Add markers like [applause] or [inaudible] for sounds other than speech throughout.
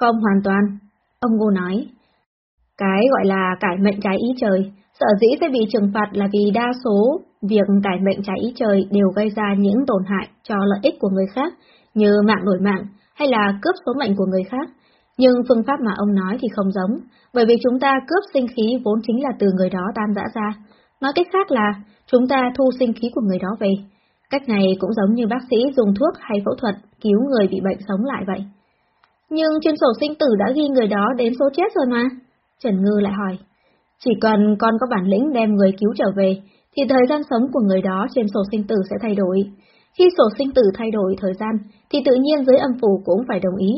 Không hoàn toàn, ông Ngô nói. Cái gọi là cải mệnh trái ý trời, sợ dĩ sẽ bị trừng phạt là vì đa số việc cải mệnh trái ý trời đều gây ra những tổn hại cho lợi ích của người khác, như mạng đổi mạng hay là cướp số mệnh của người khác. Nhưng phương pháp mà ông nói thì không giống, bởi vì chúng ta cướp sinh khí vốn chính là từ người đó tan rã ra. Nói cách khác là, chúng ta thu sinh khí của người đó về. Cách này cũng giống như bác sĩ dùng thuốc hay phẫu thuật cứu người bị bệnh sống lại vậy. Nhưng trên sổ sinh tử đã ghi người đó đến số chết rồi mà. Trần Ngư lại hỏi. Chỉ cần con có bản lĩnh đem người cứu trở về, thì thời gian sống của người đó trên sổ sinh tử sẽ thay đổi. Khi sổ sinh tử thay đổi thời gian, thì tự nhiên giới âm phủ cũng phải đồng ý.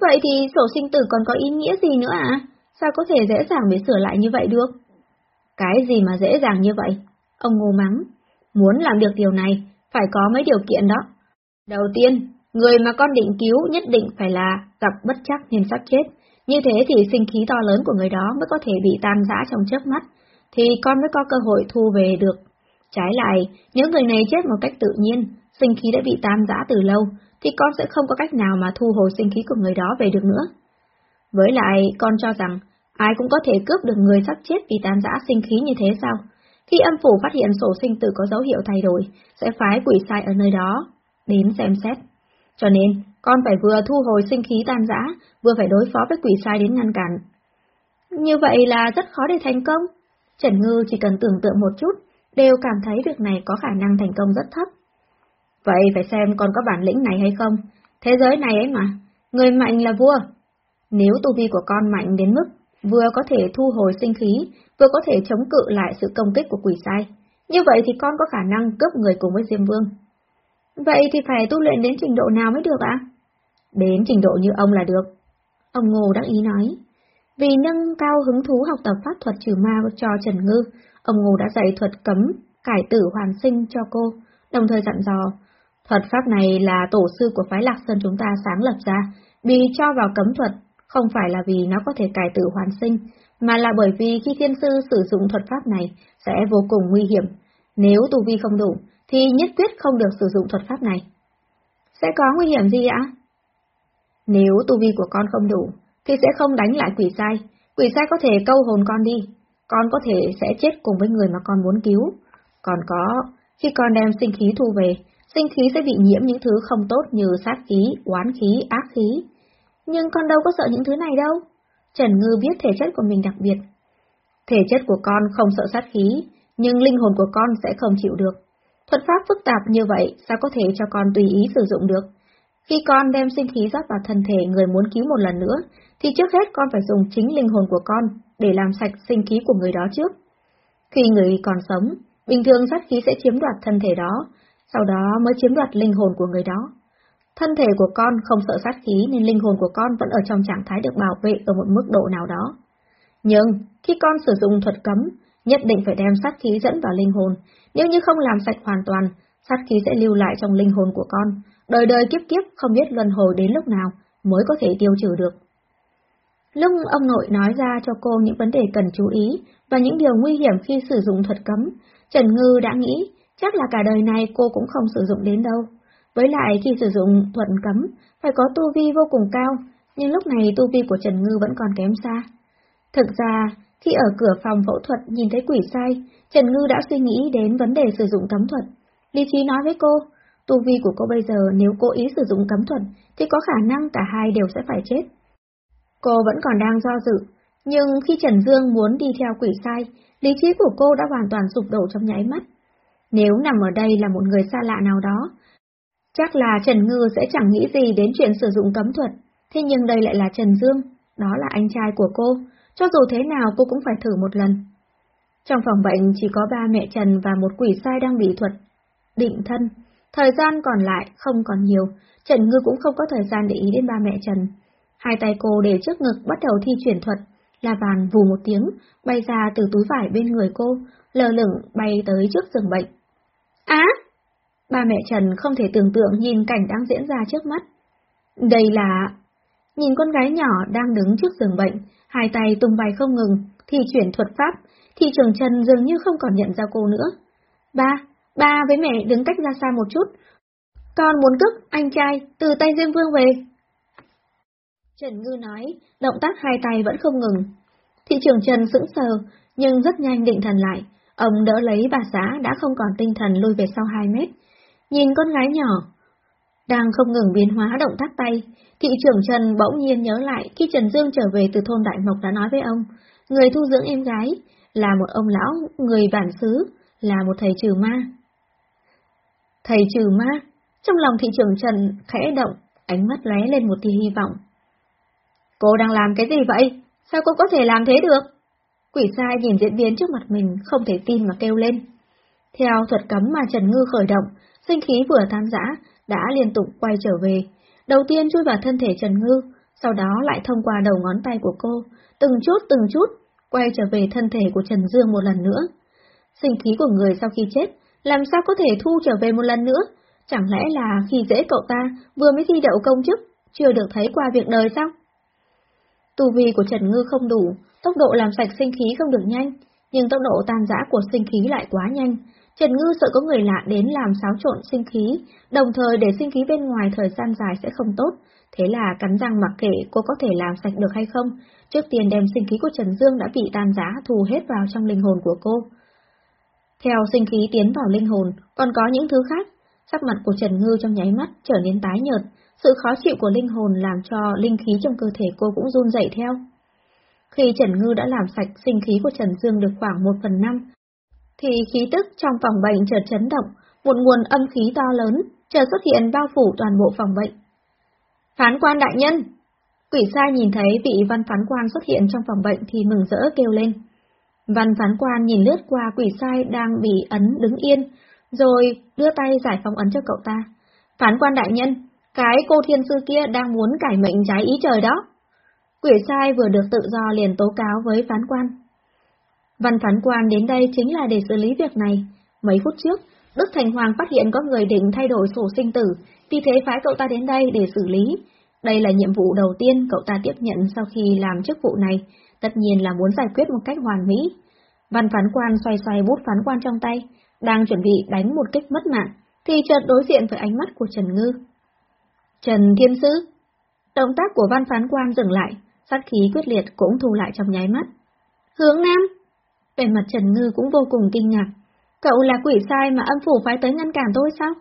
Vậy thì sổ sinh tử còn có ý nghĩa gì nữa à? Sao có thể dễ dàng bị sửa lại như vậy được? Cái gì mà dễ dàng như vậy? Ông ngô mắng. Muốn làm được điều này, phải có mấy điều kiện đó. Đầu tiên, người mà con định cứu nhất định phải là gặp bất chắc nên sắp chết. Như thế thì sinh khí to lớn của người đó mới có thể bị tan rã trong chớp mắt, thì con mới có cơ hội thu về được. Trái lại, nếu người này chết một cách tự nhiên, sinh khí đã bị tan rã từ lâu, thì con sẽ không có cách nào mà thu hồi sinh khí của người đó về được nữa. Với lại, con cho rằng, ai cũng có thể cướp được người sắp chết vì tan rã sinh khí như thế sao? Khi âm phủ phát hiện sổ sinh tử có dấu hiệu thay đổi, sẽ phái quỷ sai ở nơi đó, đến xem xét. Cho nên, con phải vừa thu hồi sinh khí tan rã, vừa phải đối phó với quỷ sai đến ngăn cản. Như vậy là rất khó để thành công. Trần Ngư chỉ cần tưởng tượng một chút, đều cảm thấy việc này có khả năng thành công rất thấp. Vậy phải xem con có bản lĩnh này hay không? Thế giới này ấy mà, người mạnh là vua. Nếu tu vi của con mạnh đến mức vừa có thể thu hồi sinh khí, vừa có thể chống cự lại sự công kích của quỷ sai, như vậy thì con có khả năng cướp người cùng với Diêm Vương. Vậy thì phải tu luyện đến trình độ nào mới được ạ? Đến trình độ như ông là được. Ông Ngô đắc ý nói. Vì nâng cao hứng thú học tập pháp thuật trừ ma cho Trần Ngư, ông Ngô đã dạy thuật cấm, cải tử hoàn sinh cho cô, đồng thời dặn dò. Thuật pháp này là tổ sư của phái Lạc Sơn chúng ta sáng lập ra, vì cho vào cấm thuật, không phải là vì nó có thể cải tử hoàn sinh, mà là bởi vì khi thiên sư sử dụng thuật pháp này sẽ vô cùng nguy hiểm. Nếu tu vi không đủ, thì nhất quyết không được sử dụng thuật pháp này. Sẽ có nguy hiểm gì ạ? Nếu tu vi của con không đủ, thì sẽ không đánh lại quỷ sai. Quỷ sai có thể câu hồn con đi, con có thể sẽ chết cùng với người mà con muốn cứu. Còn có, khi con đem sinh khí thu về, sinh khí sẽ bị nhiễm những thứ không tốt như sát khí, oán khí, ác khí. Nhưng con đâu có sợ những thứ này đâu. Trần Ngư biết thể chất của mình đặc biệt. Thể chất của con không sợ sát khí, nhưng linh hồn của con sẽ không chịu được. Thuật pháp phức tạp như vậy sao có thể cho con tùy ý sử dụng được? Khi con đem sinh khí rót vào thân thể người muốn cứu một lần nữa, thì trước hết con phải dùng chính linh hồn của con để làm sạch sinh khí của người đó trước. Khi người còn sống, bình thường sát khí sẽ chiếm đoạt thân thể đó, sau đó mới chiếm đoạt linh hồn của người đó. Thân thể của con không sợ sát khí nên linh hồn của con vẫn ở trong trạng thái được bảo vệ ở một mức độ nào đó. Nhưng, khi con sử dụng thuật cấm, nhất định phải đem sát khí dẫn vào linh hồn, nếu như không làm sạch hoàn toàn, sát khí sẽ lưu lại trong linh hồn của con, đời đời kiếp kiếp không biết luân hồi đến lúc nào mới có thể tiêu trừ được. Lúc ông nội nói ra cho cô những vấn đề cần chú ý và những điều nguy hiểm khi sử dụng thuật cấm, Trần Ngư đã nghĩ chắc là cả đời này cô cũng không sử dụng đến đâu. Với lại khi sử dụng thuật cấm, phải có tu vi vô cùng cao, nhưng lúc này tu vi của Trần Ngư vẫn còn kém xa. Thực ra, khi ở cửa phòng phẫu thuật nhìn thấy quỷ sai, Trần Ngư đã suy nghĩ đến vấn đề sử dụng cấm thuật. Lý trí nói với cô, tu vi của cô bây giờ nếu cô ý sử dụng cấm thuật thì có khả năng cả hai đều sẽ phải chết. Cô vẫn còn đang do dự, nhưng khi Trần Dương muốn đi theo quỷ sai, lý trí của cô đã hoàn toàn sụp đổ trong nháy mắt. Nếu nằm ở đây là một người xa lạ nào đó, chắc là Trần Ngư sẽ chẳng nghĩ gì đến chuyện sử dụng cấm thuật, thế nhưng đây lại là Trần Dương, đó là anh trai của cô, cho dù thế nào cô cũng phải thử một lần. Trong phòng bệnh chỉ có ba mẹ Trần và một quỷ sai đang bị thuật, định thân. Thời gian còn lại không còn nhiều, Trần Ngư cũng không có thời gian để ý đến ba mẹ Trần. Hai tay cô để trước ngực bắt đầu thi chuyển thuật, La Bàn vù một tiếng, bay ra từ túi vải bên người cô, lờ lửng bay tới trước giường bệnh. Á! Ba mẹ Trần không thể tưởng tượng nhìn cảnh đang diễn ra trước mắt. Đây là... Nhìn con gái nhỏ đang đứng trước giường bệnh, hai tay tung bay không ngừng, thì chuyển thuật pháp, thì trường Trần dường như không còn nhận ra cô nữa. Ba, ba với mẹ đứng cách ra xa một chút. Con muốn cướp anh trai từ tay Diêm Vương về. Trần Ngư nói, động tác hai tay vẫn không ngừng. Thị trường Trần sững sờ, nhưng rất nhanh định thần lại. Ông đỡ lấy bà xã đã không còn tinh thần lùi về sau hai mét. Nhìn con gái nhỏ, đang không ngừng biến hóa động tác tay, thị trưởng Trần bỗng nhiên nhớ lại khi Trần Dương trở về từ thôn Đại Mộc đã nói với ông, người thu dưỡng em gái, là một ông lão, người bản xứ, là một thầy trừ ma. Thầy trừ ma, trong lòng thị trưởng Trần khẽ động, ánh mắt lóe lên một tia hy vọng. Cô đang làm cái gì vậy? Sao cô có thể làm thế được? Quỷ sai nhìn diễn biến trước mặt mình, không thể tin mà kêu lên. Theo thuật cấm mà Trần Ngư khởi động, sinh khí vừa tan rã, đã liên tục quay trở về. Đầu tiên chui vào thân thể Trần Ngư, sau đó lại thông qua đầu ngón tay của cô, từng chút từng chút, quay trở về thân thể của Trần Dương một lần nữa. Sinh khí của người sau khi chết, làm sao có thể thu trở về một lần nữa? Chẳng lẽ là khi dễ cậu ta vừa mới thi đậu công chức, chưa được thấy qua việc đời sao? Tu vi của Trần Ngư không đủ, tốc độ làm sạch sinh khí không được nhanh, nhưng tốc độ tan rã của sinh khí lại quá nhanh. Trần Ngư sợ có người lạ đến làm xáo trộn sinh khí, đồng thời để sinh khí bên ngoài thời gian dài sẽ không tốt, thế là cắn răng mặc kệ cô có thể làm sạch được hay không, trước tiên đem sinh khí của Trần Dương đã bị tan rã thù hết vào trong linh hồn của cô. Theo sinh khí tiến vào linh hồn, còn có những thứ khác, sắc mặt của Trần Ngư trong nháy mắt trở nên tái nhợt, sự khó chịu của linh hồn làm cho linh khí trong cơ thể cô cũng run dậy theo. Khi Trần Ngư đã làm sạch sinh khí của Trần Dương được khoảng một phần năm, thì khí tức trong phòng bệnh chợt chấn động, một nguồn âm khí to lớn chợt xuất hiện bao phủ toàn bộ phòng bệnh. Phán quan đại nhân! Quỷ sai nhìn thấy vị văn phán quan xuất hiện trong phòng bệnh thì mừng rỡ kêu lên. Văn phán quan nhìn lướt qua quỷ sai đang bị ấn đứng yên, rồi đưa tay giải phóng ấn cho cậu ta. Phán quan đại nhân, cái cô thiên sư kia đang muốn cải mệnh trái ý trời đó. Quỷ sai vừa được tự do liền tố cáo với phán quan. Văn phán quan đến đây chính là để xử lý việc này. Mấy phút trước, Đức Thành Hoàng phát hiện có người định thay đổi sổ sinh tử, vì thế phái cậu ta đến đây để xử lý. Đây là nhiệm vụ đầu tiên cậu ta tiếp nhận sau khi làm chức vụ này, tất nhiên là muốn giải quyết một cách hoàn mỹ. Văn phán quan xoay xoay bút phán quan trong tay, đang chuẩn bị đánh một kích mất mạng, thì chợt đối diện với ánh mắt của Trần Ngư. Trần Thiên Sứ Động tác của văn phán quan dừng lại, sát khí quyết liệt cũng thu lại trong nháy mắt. Hướng Nam về mặt Trần Ngư cũng vô cùng kinh ngạc. Cậu là quỷ sai mà âm phủ phái tới ngăn cản tôi sao?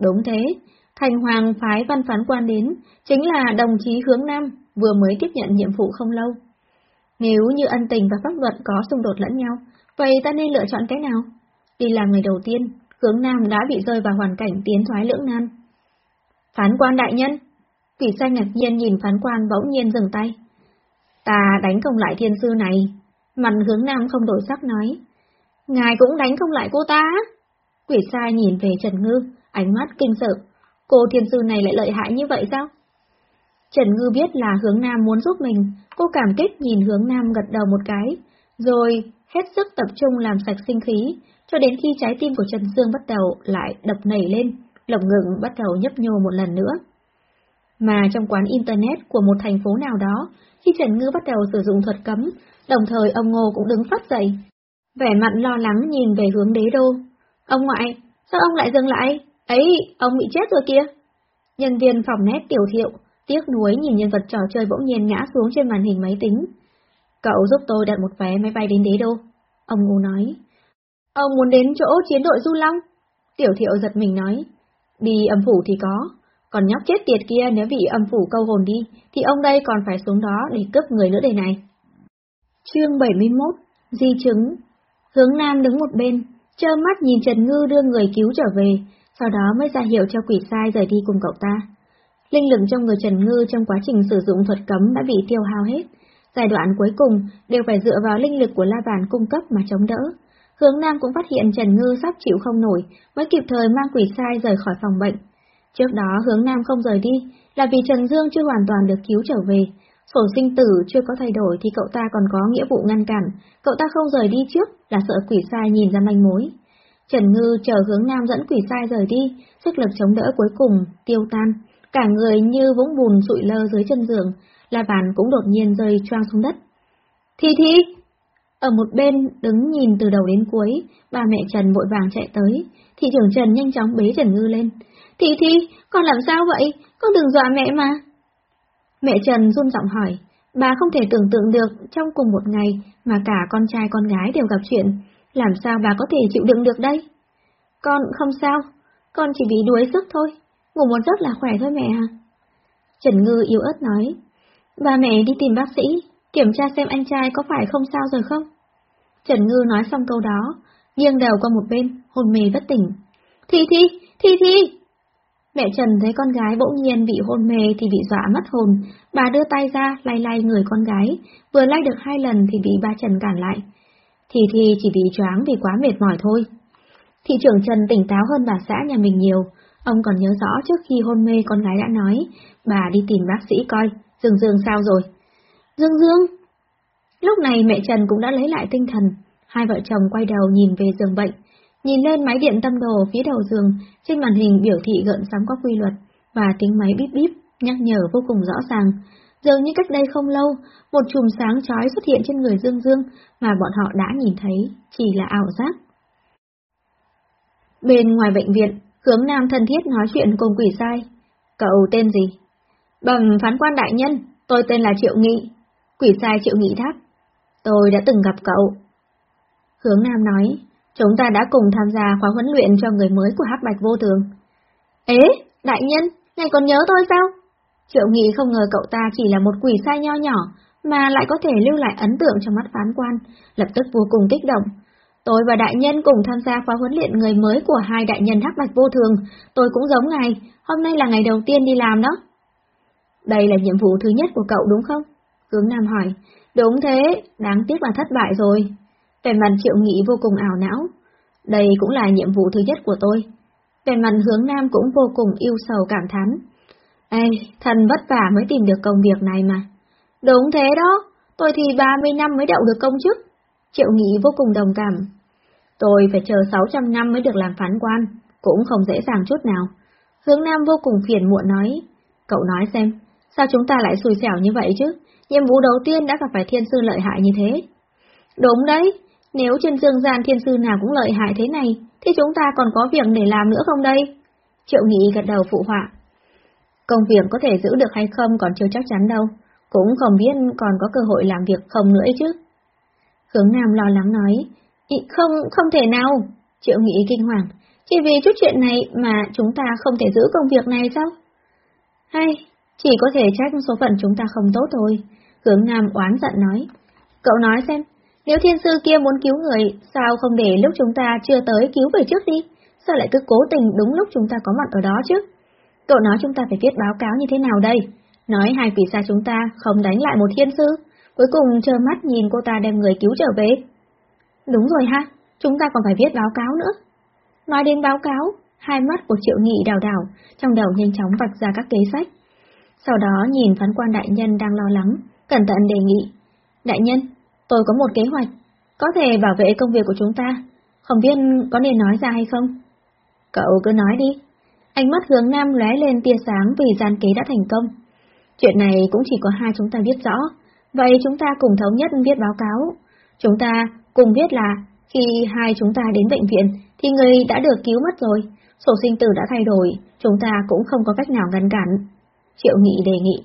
Đúng thế, Thành Hoàng phái văn phán quan đến, chính là đồng chí hướng Nam, vừa mới tiếp nhận nhiệm vụ không lâu. Nếu như ân tình và pháp luật có xung đột lẫn nhau, vậy ta nên lựa chọn cái nào? Đi làm người đầu tiên, hướng Nam đã bị rơi vào hoàn cảnh tiến thoái lưỡng nan. Phán quan đại nhân! Quỷ sai ngạc nhiên nhìn phán quan bỗng nhiên dừng tay. Ta đánh không lại thiên sư này. Mặt hướng Nam không đổi sắc nói. Ngài cũng đánh không lại cô ta. Quỷ sai nhìn về Trần Ngư, ánh mắt kinh sợ. Cô thiên sư này lại lợi hại như vậy sao? Trần Ngư biết là hướng Nam muốn giúp mình, cô cảm kích nhìn hướng Nam gật đầu một cái, rồi hết sức tập trung làm sạch sinh khí, cho đến khi trái tim của Trần Dương bắt đầu lại đập nảy lên, lồng ngực bắt đầu nhấp nhô một lần nữa. Mà trong quán Internet của một thành phố nào đó, khi Trần Ngư bắt đầu sử dụng thuật cấm, đồng thời ông Ngô cũng đứng phát dậy. Vẻ mặt lo lắng nhìn về hướng đế đô. Ông ngoại, sao ông lại dừng lại? Ấy, ông bị chết rồi kìa. Nhân viên phòng nét tiểu thiệu, tiếc nuối nhìn nhân vật trò chơi bỗng nhiên ngã xuống trên màn hình máy tính. Cậu giúp tôi đặt một vé máy bay đến đế đô. Ông Ngô nói. Ông muốn đến chỗ chiến đội Du Long? Tiểu thiệu giật mình nói. Đi âm phủ thì có, còn nhóc chết tiệt kia nếu bị âm phủ câu hồn đi, thì ông đây còn phải xuống đó để cướp người nữa đây này. Chương 71 Di chứng Hướng Nam đứng một bên, trơ mắt nhìn Trần Ngư đưa người cứu trở về, sau đó mới ra hiệu cho quỷ sai rời đi cùng cậu ta. Linh lực trong người Trần Ngư trong quá trình sử dụng thuật cấm đã bị tiêu hao hết, giai đoạn cuối cùng đều phải dựa vào linh lực của La Bàn cung cấp mà chống đỡ. Hướng Nam cũng phát hiện Trần Ngư sắp chịu không nổi, mới kịp thời mang quỷ sai rời khỏi phòng bệnh. Trước đó hướng Nam không rời đi là vì Trần Dương chưa hoàn toàn được cứu trở về. Sổ sinh tử chưa có thay đổi thì cậu ta còn có nghĩa vụ ngăn cản, cậu ta không rời đi trước là sợ quỷ sai nhìn ra manh mối. Trần Ngư chờ hướng Nam dẫn quỷ sai rời đi, sức lực chống đỡ cuối cùng, tiêu tan, cả người như vũng bùn sụi lơ dưới chân giường, La Bàn cũng đột nhiên rơi choang xuống đất. Thi Thi! Ở một bên đứng nhìn từ đầu đến cuối, ba mẹ Trần vội vàng chạy tới, thị trưởng Trần nhanh chóng bế Trần Ngư lên. Thi Thi, con làm sao vậy? Con đừng dọa mẹ mà. Mẹ Trần run giọng hỏi, bà không thể tưởng tượng được trong cùng một ngày mà cả con trai con gái đều gặp chuyện, làm sao bà có thể chịu đựng được đây? Con không sao, con chỉ bị đuối sức thôi, ngủ một giấc là khỏe thôi mẹ à. Trần Ngư yếu ớt nói, bà mẹ đi tìm bác sĩ, kiểm tra xem anh trai có phải không sao rồi không? Trần Ngư nói xong câu đó, nghiêng đầu qua một bên, hồn mê bất tỉnh. Thi Thi, Thi Thi! Mẹ Trần thấy con gái bỗng nhiên bị hôn mê thì bị dọa mất hồn, bà đưa tay ra lay lay người con gái, vừa lay được hai lần thì bị ba Trần cản lại. Thì thì chỉ bị choáng vì quá mệt mỏi thôi. Thị trưởng Trần tỉnh táo hơn bà xã nhà mình nhiều, ông còn nhớ rõ trước khi hôn mê con gái đã nói, bà đi tìm bác sĩ coi, Dương Dương sao rồi? Dương Dương! Lúc này mẹ Trần cũng đã lấy lại tinh thần, hai vợ chồng quay đầu nhìn về giường bệnh, nhìn lên máy điện tâm đồ phía đầu giường, trên màn hình biểu thị gợn sóng có quy luật, và tiếng máy bíp bíp, nhắc nhở vô cùng rõ ràng. Dường như cách đây không lâu, một chùm sáng chói xuất hiện trên người Dương Dương mà bọn họ đã nhìn thấy, chỉ là ảo giác. Bên ngoài bệnh viện, hướng nam thân thiết nói chuyện cùng quỷ sai. Cậu tên gì? Bẩm phán quan đại nhân, tôi tên là Triệu Nghị. Quỷ sai Triệu Nghị đáp. Tôi đã từng gặp cậu. Hướng nam nói, chúng ta đã cùng tham gia khóa huấn luyện cho người mới của Hắc Bạch Vô Thường. Ế, đại nhân, ngài còn nhớ tôi sao? Triệu Nghị không ngờ cậu ta chỉ là một quỷ sai nho nhỏ, mà lại có thể lưu lại ấn tượng trong mắt phán quan, lập tức vô cùng kích động. Tôi và đại nhân cùng tham gia khóa huấn luyện người mới của hai đại nhân hắc bạch vô thường, tôi cũng giống ngài, hôm nay là ngày đầu tiên đi làm đó. Đây là nhiệm vụ thứ nhất của cậu đúng không? Hướng Nam hỏi. Đúng thế, đáng tiếc là thất bại rồi. Về mặt triệu nghị vô cùng ảo não. Đây cũng là nhiệm vụ thứ nhất của tôi. Về mặt hướng Nam cũng vô cùng yêu sầu cảm thán. Ê, thần vất vả mới tìm được công việc này mà. Đúng thế đó, tôi thì 30 năm mới đậu được công chức. Triệu Nghị vô cùng đồng cảm. Tôi phải chờ 600 năm mới được làm phán quan, cũng không dễ dàng chút nào. Hướng Nam vô cùng phiền muộn nói. Cậu nói xem, sao chúng ta lại xui xẻo như vậy chứ? Nhiệm vụ đầu tiên đã gặp phải thiên sư lợi hại như thế. Đúng đấy, nếu trên dương gian thiên sư nào cũng lợi hại thế này, thì chúng ta còn có việc để làm nữa không đây? Triệu Nghị gật đầu phụ họa. Công việc có thể giữ được hay không còn chưa chắc chắn đâu, cũng không biết còn có cơ hội làm việc không nữa chứ. Hướng Nam lo lắng nói, không, không thể nào. Triệu Nghị kinh hoàng, chỉ vì chút chuyện này mà chúng ta không thể giữ công việc này sao? Hay, chỉ có thể trách số phận chúng ta không tốt thôi. Hướng Nam oán giận nói. Cậu nói xem, nếu thiên sư kia muốn cứu người, sao không để lúc chúng ta chưa tới cứu về trước đi? Sao lại cứ cố tình đúng lúc chúng ta có mặt ở đó chứ? Cậu nói chúng ta phải viết báo cáo như thế nào đây? Nói hai quỷ xa chúng ta không đánh lại một thiên sư, cuối cùng chờ mắt nhìn cô ta đem người cứu trở về. Đúng rồi ha, chúng ta còn phải viết báo cáo nữa. Nói đến báo cáo, hai mắt của Triệu Nghị đào đảo, trong đầu nhanh chóng vạch ra các kế sách. Sau đó nhìn phán quan đại nhân đang lo lắng, cẩn thận đề nghị. Đại nhân, tôi có một kế hoạch, có thể bảo vệ công việc của chúng ta, không biết có nên nói ra hay không? Cậu cứ nói đi. Ánh mắt hướng nam lóe lên tia sáng vì gian kế đã thành công. Chuyện này cũng chỉ có hai chúng ta biết rõ, vậy chúng ta cùng thống nhất viết báo cáo. Chúng ta cùng biết là khi hai chúng ta đến bệnh viện thì người đã được cứu mất rồi, sổ sinh tử đã thay đổi, chúng ta cũng không có cách nào ngăn cản. Triệu Nghị đề nghị.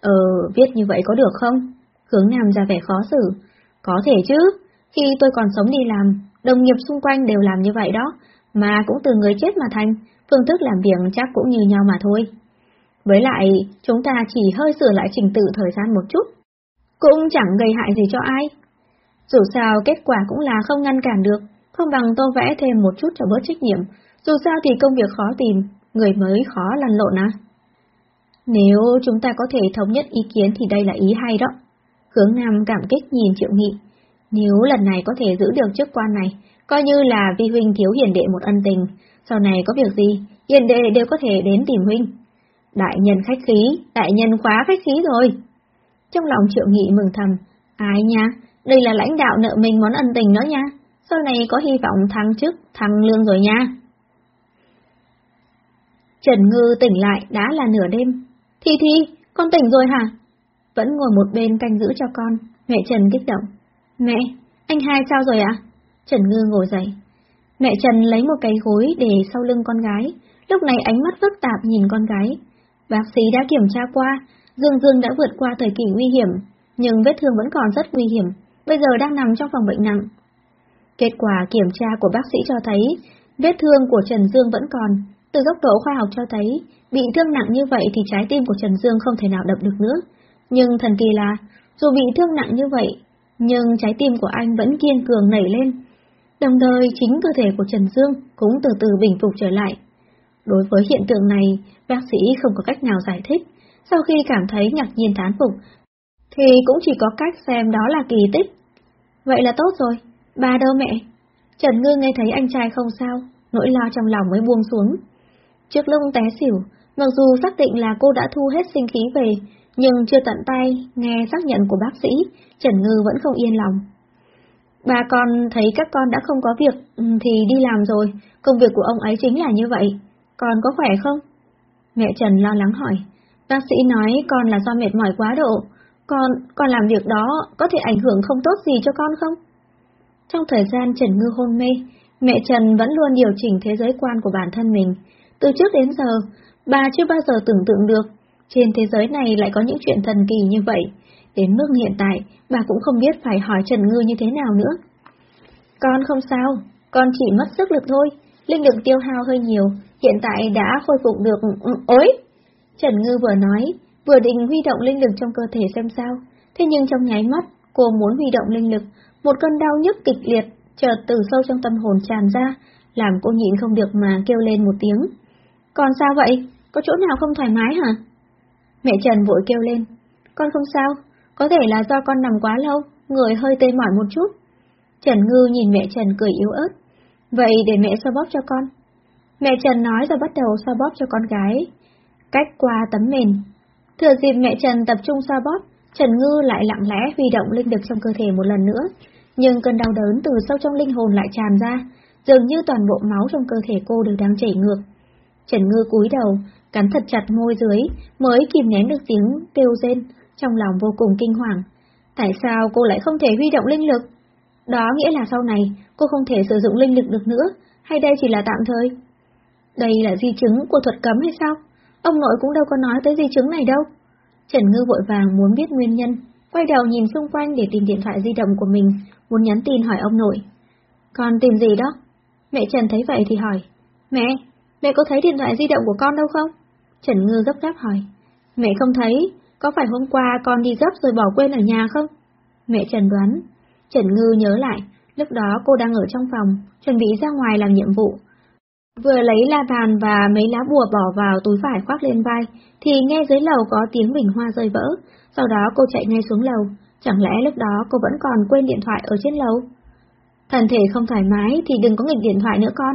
Ờ, viết như vậy có được không? Hướng Nam ra vẻ khó xử. Có thể chứ, khi tôi còn sống đi làm, đồng nghiệp xung quanh đều làm như vậy đó, mà cũng từ người chết mà thành, phương thức làm việc chắc cũng như nhau mà thôi. Với lại, chúng ta chỉ hơi sửa lại trình tự thời gian một chút, cũng chẳng gây hại gì cho ai. Dù sao kết quả cũng là không ngăn cản được, không bằng tô vẽ thêm một chút cho bớt trách nhiệm, dù sao thì công việc khó tìm, người mới khó lăn lộn à. Nếu chúng ta có thể thống nhất ý kiến thì đây là ý hay đó. Hướng Nam cảm kích nhìn Triệu Nghị. Nếu lần này có thể giữ được chức quan này, coi như là vi huynh thiếu hiền đệ một ân tình, sau này có việc gì, hiền đệ đều có thể đến tìm huynh. Đại nhân khách khí, đại nhân khóa khách khí rồi. Trong lòng Triệu Nghị mừng thầm, ai nha, đây là lãnh đạo nợ mình món ân tình đó nha, sau này có hy vọng thăng chức, thăng lương rồi nha. Trần Ngư tỉnh lại đã là nửa đêm. Thi Thi, con tỉnh rồi hả? Vẫn ngồi một bên canh giữ cho con, mẹ Trần kích động. Mẹ, anh hai sao rồi ạ? Trần Ngư ngồi dậy. Mẹ Trần lấy một cái gối để sau lưng con gái, lúc này ánh mắt phức tạp nhìn con gái. Bác sĩ đã kiểm tra qua, Dương Dương đã vượt qua thời kỳ nguy hiểm, nhưng vết thương vẫn còn rất nguy hiểm, bây giờ đang nằm trong phòng bệnh nặng. Kết quả kiểm tra của bác sĩ cho thấy, vết thương của Trần Dương vẫn còn, từ góc độ khoa học cho thấy, bị thương nặng như vậy thì trái tim của Trần Dương không thể nào đập được nữa. Nhưng thần kỳ là, dù bị thương nặng như vậy, nhưng trái tim của anh vẫn kiên cường nảy lên. Đồng thời chính cơ thể của Trần Dương cũng từ từ bình phục trở lại. Đối với hiện tượng này, bác sĩ không có cách nào giải thích. Sau khi cảm thấy ngạc nhiên thán phục, thì cũng chỉ có cách xem đó là kỳ tích. Vậy là tốt rồi, bà đâu mẹ? Trần Ngư nghe thấy anh trai không sao, nỗi lo trong lòng mới buông xuống. Trước lưng té xỉu, mặc dù xác định là cô đã thu hết sinh khí về, nhưng chưa tận tay nghe xác nhận của bác sĩ, Trần Ngư vẫn không yên lòng. Bà con thấy các con đã không có việc ừ, thì đi làm rồi, công việc của ông ấy chính là như vậy. Con có khỏe không? Mẹ Trần lo lắng hỏi. Bác sĩ nói con là do mệt mỏi quá độ. Con, con làm việc đó có thể ảnh hưởng không tốt gì cho con không? Trong thời gian Trần Ngư hôn mê, mẹ Trần vẫn luôn điều chỉnh thế giới quan của bản thân mình. Từ trước đến giờ, bà chưa bao giờ tưởng tượng được, trên thế giới này lại có những chuyện thần kỳ như vậy. Đến mức hiện tại, bà cũng không biết phải hỏi Trần Ngư như thế nào nữa. Con không sao, con chỉ mất sức lực thôi, linh lực tiêu hao hơi nhiều, hiện tại đã khôi phục được... Ừ, ối! Trần Ngư vừa nói, vừa định huy động linh lực trong cơ thể xem sao, thế nhưng trong nháy mắt, cô muốn huy động linh lực, một cơn đau nhức kịch liệt, chợt từ sâu trong tâm hồn tràn ra, làm cô nhịn không được mà kêu lên một tiếng. Còn sao vậy? Có chỗ nào không thoải mái hả? Mẹ Trần vội kêu lên. Con không sao, có thể là do con nằm quá lâu, người hơi tê mỏi một chút. Trần Ngư nhìn mẹ Trần cười yếu ớt. Vậy để mẹ xoa bóp cho con. Mẹ Trần nói rồi bắt đầu xoa bóp cho con gái. Cách qua tấm mền. Thừa dịp mẹ Trần tập trung xoa bóp, Trần Ngư lại lặng lẽ huy động linh lực trong cơ thể một lần nữa. Nhưng cơn đau đớn từ sâu trong linh hồn lại tràn ra, dường như toàn bộ máu trong cơ thể cô đều đang chảy ngược. Trần Ngư cúi đầu, cắn thật chặt môi dưới, mới kìm nén được tiếng kêu rên, trong lòng vô cùng kinh hoàng. Tại sao cô lại không thể huy động linh lực? Đó nghĩa là sau này cô không thể sử dụng linh lực được nữa, hay đây chỉ là tạm thời? Đây là di chứng của thuật cấm hay sao? Ông nội cũng đâu có nói tới di chứng này đâu. Trần Ngư vội vàng muốn biết nguyên nhân, quay đầu nhìn xung quanh để tìm điện thoại di động của mình, muốn nhắn tin hỏi ông nội. Con tìm gì đó? Mẹ Trần thấy vậy thì hỏi. Mẹ, mẹ có thấy điện thoại di động của con đâu không? Trần Ngư gấp gáp hỏi. Mẹ không thấy, có phải hôm qua con đi gấp rồi bỏ quên ở nhà không? Mẹ Trần đoán. Trần Ngư nhớ lại, lúc đó cô đang ở trong phòng, chuẩn bị ra ngoài làm nhiệm vụ. Vừa lấy la bàn và mấy lá bùa bỏ vào túi vải khoác lên vai, thì nghe dưới lầu có tiếng bình hoa rơi vỡ, sau đó cô chạy ngay xuống lầu, chẳng lẽ lúc đó cô vẫn còn quên điện thoại ở trên lầu? Thần thể không thoải mái thì đừng có nghịch điện thoại nữa con,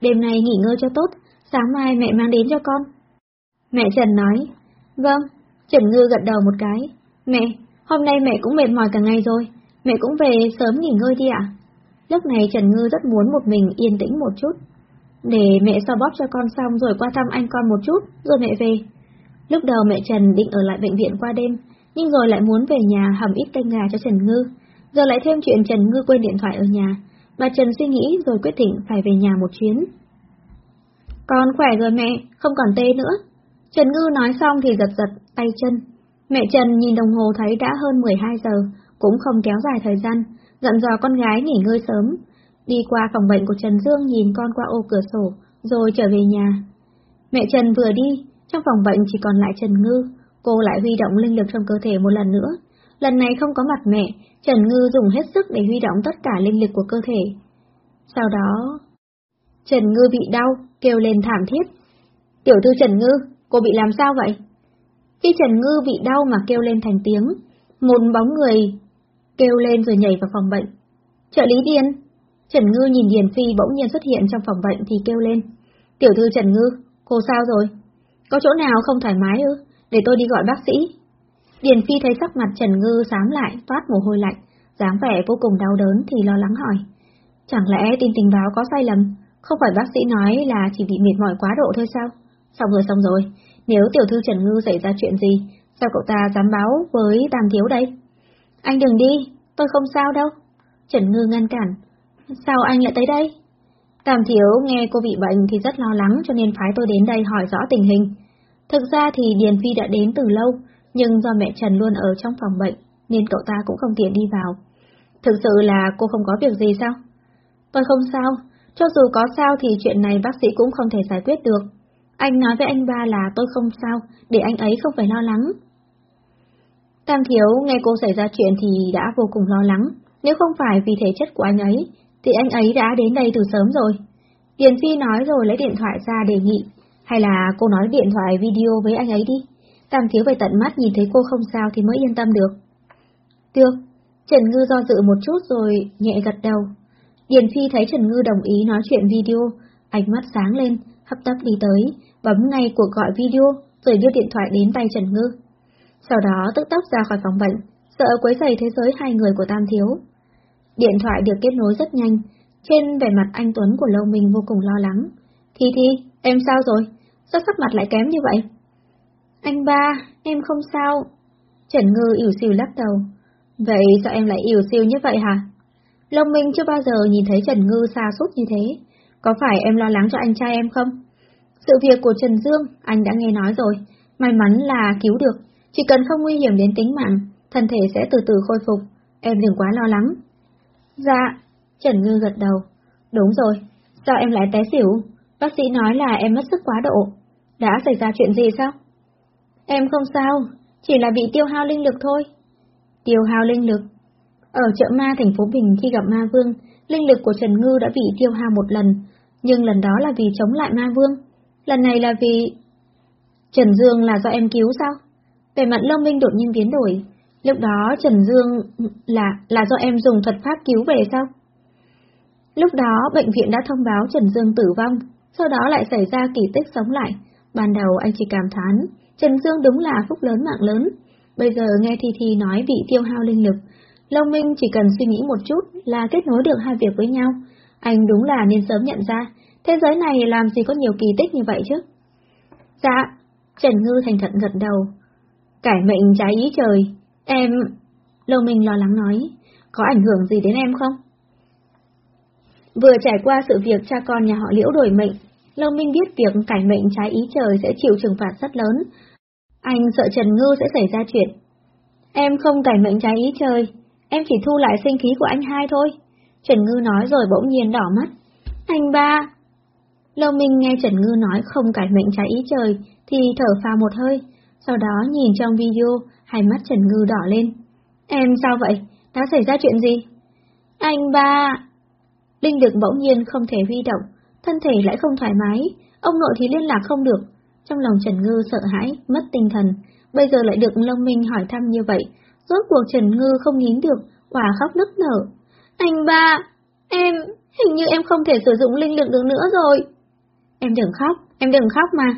đêm nay nghỉ ngơi cho tốt, sáng mai mẹ mang đến cho con. Mẹ Trần nói, vâng, Trần Ngư gật đầu một cái, mẹ, hôm nay mẹ cũng mệt mỏi cả ngày rồi, mẹ cũng về sớm nghỉ ngơi đi ạ. Lúc này Trần Ngư rất muốn một mình yên tĩnh một chút, để mẹ xoa bóp cho con xong rồi qua thăm anh con một chút, rồi mẹ về. Lúc đầu mẹ Trần định ở lại bệnh viện qua đêm, nhưng rồi lại muốn về nhà hầm ít canh gà cho Trần Ngư. Giờ lại thêm chuyện Trần Ngư quên điện thoại ở nhà, bà Trần suy nghĩ rồi quyết định phải về nhà một chuyến. Con khỏe rồi mẹ, không còn tê nữa. Trần Ngư nói xong thì giật giật tay chân. Mẹ Trần nhìn đồng hồ thấy đã hơn 12 giờ, cũng không kéo dài thời gian, dặn dò con gái nghỉ ngơi sớm. Đi qua phòng bệnh của Trần Dương nhìn con qua ô cửa sổ, rồi trở về nhà. Mẹ Trần vừa đi, trong phòng bệnh chỉ còn lại Trần Ngư, cô lại huy động linh lực trong cơ thể một lần nữa. Lần này không có mặt mẹ, Trần Ngư dùng hết sức để huy động tất cả linh lực của cơ thể. Sau đó, Trần Ngư bị đau, kêu lên thảm thiết. Tiểu thư Trần Ngư, cô bị làm sao vậy? Khi Trần Ngư bị đau mà kêu lên thành tiếng, một bóng người kêu lên rồi nhảy vào phòng bệnh. Trợ lý Điền. Trần Ngư nhìn Điền Phi bỗng nhiên xuất hiện trong phòng bệnh thì kêu lên. Tiểu thư Trần Ngư, cô sao rồi? Có chỗ nào không thoải mái ư? Để tôi đi gọi bác sĩ. Điền Phi thấy sắc mặt Trần Ngư sám lại, toát mồ hôi lạnh, dáng vẻ vô cùng đau đớn thì lo lắng hỏi. Chẳng lẽ tin tình báo có sai lầm? Không phải bác sĩ nói là chỉ bị mệt mỏi quá độ thôi sao? Xong rồi xong rồi, nếu tiểu thư Trần Ngư xảy ra chuyện gì, sao cậu ta dám báo với Tam Thiếu đây? Anh đừng đi, tôi không sao đâu. Trần Ngư ngăn cản. Sao anh lại tới đây? Tam Thiếu nghe cô bị bệnh thì rất lo lắng cho nên phái tôi đến đây hỏi rõ tình hình. Thực ra thì Điền Phi đã đến từ lâu, nhưng do mẹ Trần luôn ở trong phòng bệnh, nên cậu ta cũng không tiện đi vào. Thực sự là cô không có việc gì sao? Tôi không sao, cho dù có sao thì chuyện này bác sĩ cũng không thể giải quyết được. Anh nói với anh ba là tôi không sao, để anh ấy không phải lo lắng. Tam Thiếu nghe cô xảy ra chuyện thì đã vô cùng lo lắng, nếu không phải vì thể chất của anh ấy, thì anh ấy đã đến đây từ sớm rồi. Điền Phi nói rồi lấy điện thoại ra đề nghị, hay là cô nói điện thoại video với anh ấy đi. Tam Thiếu về tận mắt nhìn thấy cô không sao thì mới yên tâm được. Được, Trần Ngư do dự một chút rồi nhẹ gật đầu. Điền Phi thấy Trần Ngư đồng ý nói chuyện video, ánh mắt sáng lên, hấp tấp đi tới, bấm ngay cuộc gọi video, rồi đưa điện thoại đến tay Trần Ngư. Sau đó tức tốc ra khỏi phòng bệnh, sợ quấy rầy thế giới hai người của Tam Thiếu. Điện thoại được kết nối rất nhanh, trên vẻ mặt anh Tuấn của Lâu Minh vô cùng lo lắng. Thi Thi, em sao rồi? Sao sắc mặt lại kém như vậy? Anh ba, em không sao. Trần Ngư ỉu xìu lắc đầu. Vậy sao em lại ỉu xìu như vậy hả? Long Minh chưa bao giờ nhìn thấy Trần Ngư xa sút như thế. Có phải em lo lắng cho anh trai em không? Sự việc của Trần Dương, anh đã nghe nói rồi. May mắn là cứu được. Chỉ cần không nguy hiểm đến tính mạng, thân thể sẽ từ từ khôi phục. Em đừng quá lo lắng. Dạ, Trần Ngư gật đầu. Đúng rồi, sao em lại té xỉu? Bác sĩ nói là em mất sức quá độ. Đã xảy ra chuyện gì sao? Em không sao, chỉ là bị tiêu hao linh lực thôi. Tiêu hao linh lực? Ở chợ ma thành phố Bình khi gặp ma vương, linh lực của Trần Ngư đã bị tiêu hao một lần, nhưng lần đó là vì chống lại ma vương. Lần này là vì... Trần Dương là do em cứu sao? Về mặt Lâm Minh đột nhiên biến đổi. Lúc đó Trần Dương là là do em dùng thuật pháp cứu về sao? Lúc đó bệnh viện đã thông báo Trần Dương tử vong, sau đó lại xảy ra kỳ tích sống lại. Ban đầu anh chỉ cảm thán, Trần Dương đúng là phúc lớn mạng lớn. Bây giờ nghe Thi Thi nói bị tiêu hao linh lực, Long Minh chỉ cần suy nghĩ một chút là kết nối được hai việc với nhau. Anh đúng là nên sớm nhận ra, thế giới này làm gì có nhiều kỳ tích như vậy chứ? Dạ, Trần Ngư thành thật gật đầu. Cải mệnh trái ý trời, em... Lâu Minh lo lắng nói, có ảnh hưởng gì đến em không? Vừa trải qua sự việc cha con nhà họ Liễu đổi mệnh, Lâu Minh biết việc cải mệnh trái ý trời sẽ chịu trừng phạt rất lớn. Anh sợ Trần Ngư sẽ xảy ra chuyện. Em không cải mệnh trái ý trời, em chỉ thu lại sinh khí của anh hai thôi. Trần Ngư nói rồi bỗng nhiên đỏ mắt. Anh ba! Lâu Minh nghe Trần Ngư nói không cải mệnh trái ý trời, thì thở phào một hơi, sau đó nhìn trong video, hai mắt Trần Ngư đỏ lên. Em sao vậy? Đã xảy ra chuyện gì? Anh ba! Linh được bỗng nhiên không thể huy động, thân thể lại không thoải mái, ông nội thì liên lạc không được. Trong lòng Trần Ngư sợ hãi, mất tinh thần, bây giờ lại được Long Minh hỏi thăm như vậy, rốt cuộc Trần Ngư không nín được, quả khóc nức nở. Anh ba, em, hình như em không thể sử dụng linh lực được nữa rồi. Em đừng khóc, em đừng khóc mà.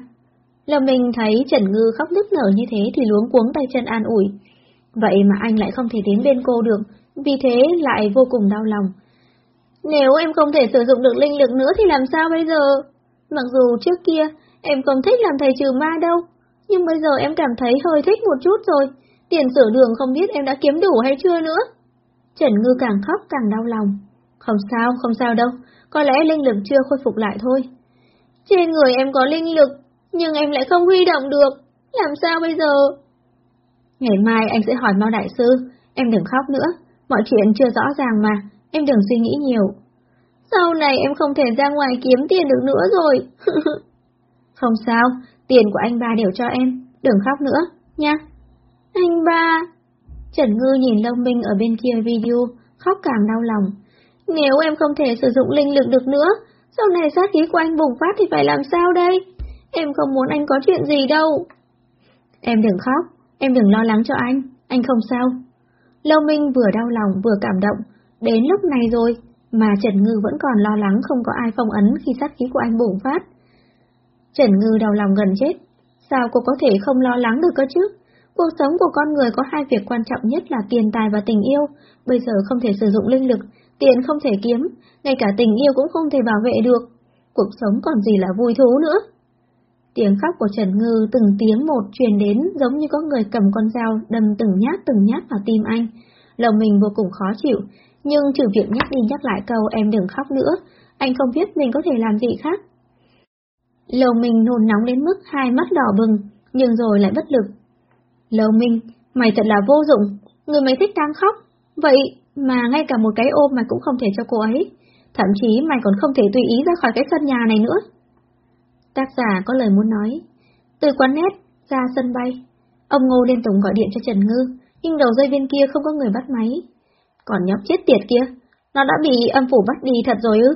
Lâm Minh thấy Trần Ngư khóc nức nở như thế thì luống cuống tay chân an ủi. Vậy mà anh lại không thể đến bên cô được, vì thế lại vô cùng đau lòng. Nếu em không thể sử dụng được linh lực nữa thì làm sao bây giờ? Mặc dù trước kia em không thích làm thầy trừ ma đâu, nhưng bây giờ em cảm thấy hơi thích một chút rồi. Tiền sửa đường không biết em đã kiếm đủ hay chưa nữa. Trần Ngư càng khóc càng đau lòng. Không sao, không sao đâu, có lẽ linh lực chưa khôi phục lại thôi. Trên người em có linh lực, nhưng em lại không huy động được. Làm sao bây giờ? Ngày mai anh sẽ hỏi Mao Đại Sư, em đừng khóc nữa, mọi chuyện chưa rõ ràng mà, em đừng suy nghĩ nhiều. Sau này em không thể ra ngoài kiếm tiền được nữa rồi. [laughs] không sao, tiền của anh ba đều cho em, đừng khóc nữa, nha. Anh ba... Trần Ngư nhìn Long Minh ở bên kia video, khóc càng đau lòng. Nếu em không thể sử dụng linh lực được nữa, sau này sát khí của anh bùng phát thì phải làm sao đây? Em không muốn anh có chuyện gì đâu. Em đừng khóc, em đừng lo lắng cho anh, anh không sao. Lâu Minh vừa đau lòng vừa cảm động, đến lúc này rồi, mà Trần Ngư vẫn còn lo lắng không có ai phong ấn khi sát khí của anh bùng phát. Trần Ngư đau lòng gần chết, sao cô có thể không lo lắng được cơ chứ? Cuộc sống của con người có hai việc quan trọng nhất là tiền tài và tình yêu, bây giờ không thể sử dụng linh lực, tiền không thể kiếm, ngay cả tình yêu cũng không thể bảo vệ được. Cuộc sống còn gì là vui thú nữa. Tiếng khóc của Trần Ngư từng tiếng một truyền đến giống như có người cầm con dao đâm từng nhát từng nhát vào tim anh. Lòng mình vô cùng khó chịu, nhưng trừ việc nhắc đi nhắc lại câu em đừng khóc nữa, anh không biết mình có thể làm gì khác. Lòng mình nôn nóng đến mức hai mắt đỏ bừng, nhưng rồi lại bất lực. Lâu Minh, mày thật là vô dụng, người mày thích đang khóc, vậy mà ngay cả một cái ôm mày cũng không thể cho cô ấy, thậm chí mày còn không thể tùy ý ra khỏi cái sân nhà này nữa. Tác giả có lời muốn nói. Từ quán nét, ra sân bay, ông Ngô liên tục gọi điện cho Trần Ngư, nhưng đầu dây bên kia không có người bắt máy. Còn nhóc chết tiệt kia, nó đã bị âm phủ bắt đi thật rồi ư?